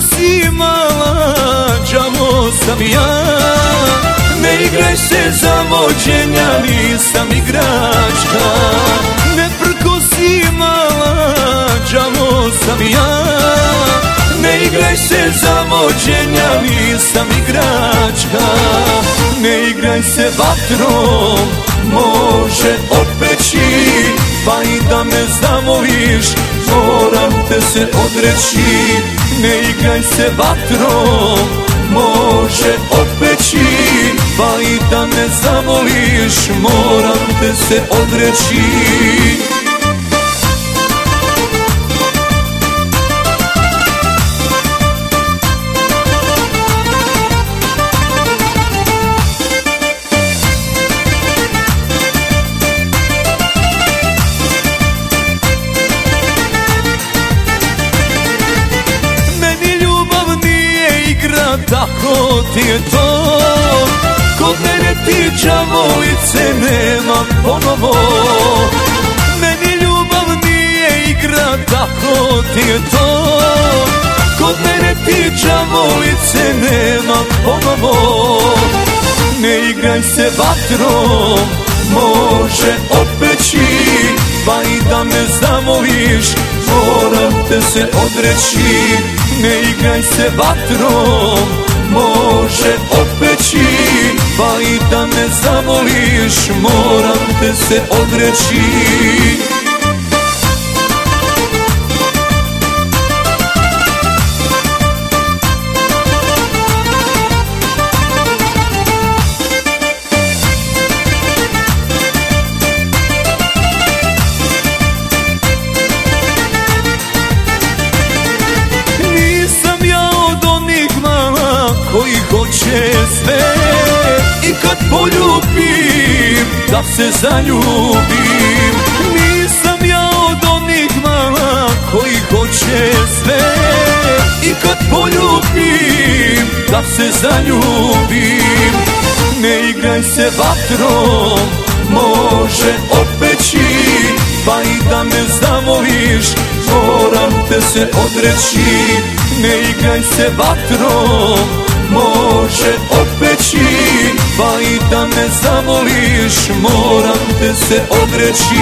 si mala, džamo sam ja. Ne igraj se za vođenja Nisam igračka. Ne prko zimala džamo sam ja. Ne igraj se za vođenja Nisam igračka. Ne igraj se vatrom Može odpeći Pa i da me zamoliš, Moram te se odreći. Ne se vatrom, može opeći Pa i da me zamoliš, moram te se odreći tako ti je to. Kod mene ti čavolice nema ponovo. Meni ljubav nije igra, tako ti je to. Kod mene ti čavolice nema ponovo. Ne igraj se vatrom, može opeći Pa i da me zamoliš, moram te se odreći Ne igraj se vatrom, može opeći Pa i da me zamoliš, moram te se odreći sve I kad poljubim, da se zaljubim. Nisam ja od onih mala koji hoće sve I kad poljubim, da se zaljubim. Ne igraj se vatrom, može opeći Pa i da me zamoliš, moram te se odreći. Ne igraj se vatrom, može opeći Pa i da me zamoliš moram te se odreći